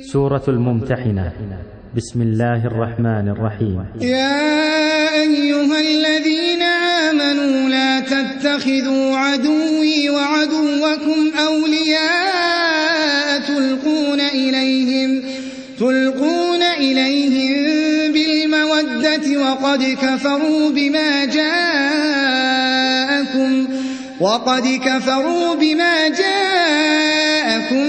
سورة الممتحنة. بسم الله الرحمن الرحيم. يا أيها الذين آمنوا لا تتخذوا عدوي وعدوكم أولياء تلقون إليهم تلقون إليهم بالمودة وقد كفروا بما جاءكم وقد كفروا بما جاءكم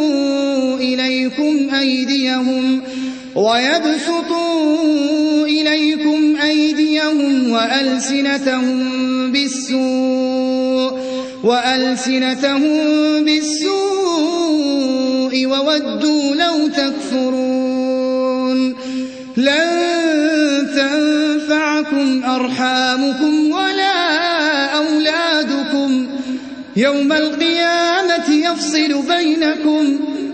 إليكم أيديهم ويبسطوا إليكم أيديهم وألسنتهم بالسوء وألسنتهم بالسوء وودوا لو تكفرون لن تنفعكم أرحامكم ولا أولادكم يوم القيامة يفصل بينكم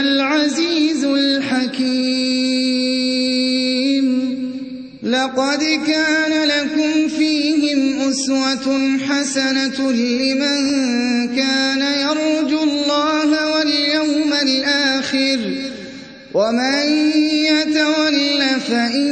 العزيز الحكيم. لقد كان لكم فيهم أسوة حسنة لمن كان يرجو الله واليوم الآخر. ومن يتول فإن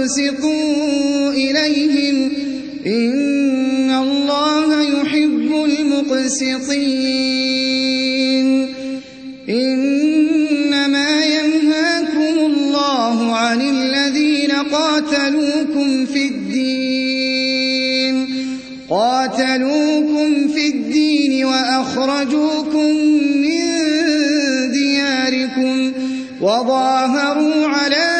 وتقسطوا إليهم إن الله يحب المقسطين. إنما ينهاكم الله عن الذين قاتلوكم في الدين. قاتلوكم في الدين وأخرجوكم من دياركم وظاهروا على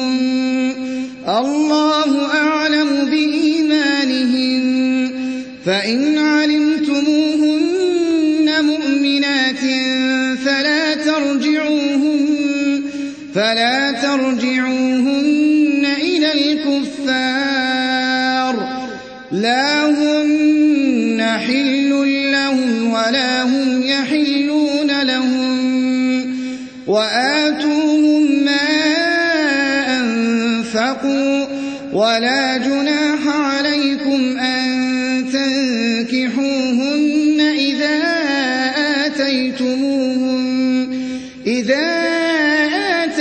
فإن علمتموهن مؤمنات فلا ترجعوهن فلا ترجعوهن إلى الكفار لا هن حل لهم ولا هم يحلون لهم وآتوهم ما أنفقوا ولا جناح عليكم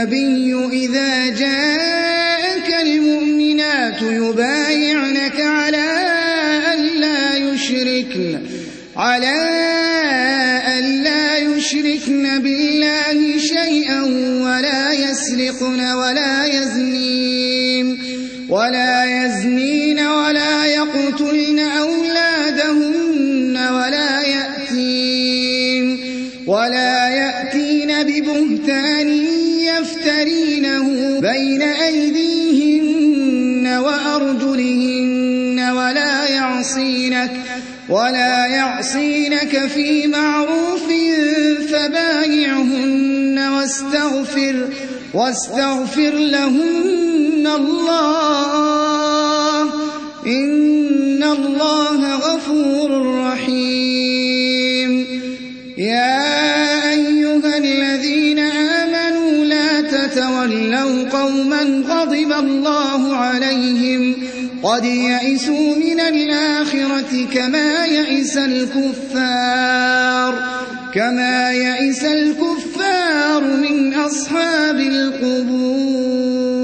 النبي إذا جاءك المؤمنات يبايعنك على ألا يشركن على ألا يشركن بالله شيئا ولا يسرقن ولا يزنين ولا يزنين ولا يقتلن أولادهن ولا يأتين ولا يأتين ببهتان يفترينه بين أيديهن وأرجلهن ولا يعصينك ولا يعصينك في معروف فبايعهن واستغفر واستغفر لهن الله قد يئسوا من الآخرة كما يئس الكفار كما يئس الكفار من أصحاب القبور